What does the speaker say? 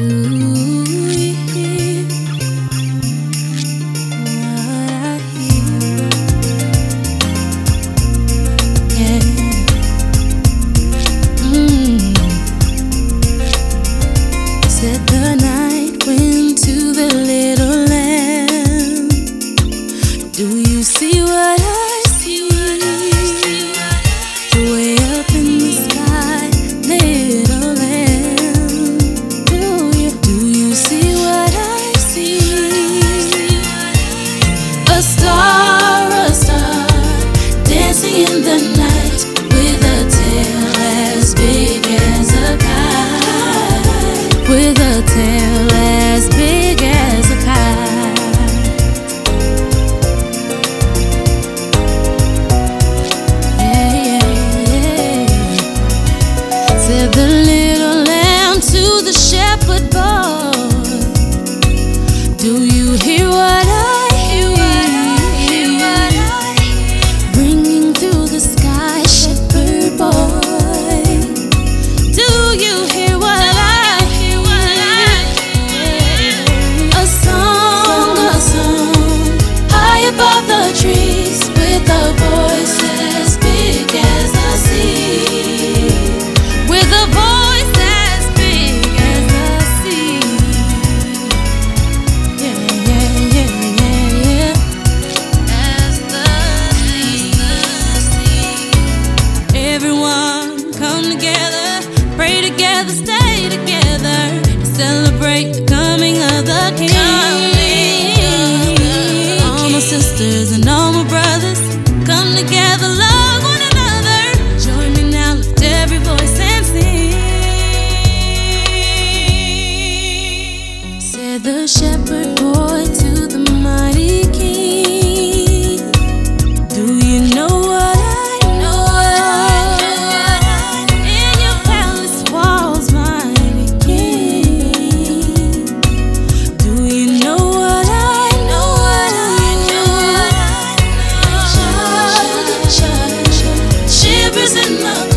too in the night with a tail as big as a kite. With a tail as big as a kite. Yeah, yeah, yeah. Said the little lamb to the shepherd boy, Do you hear what? love.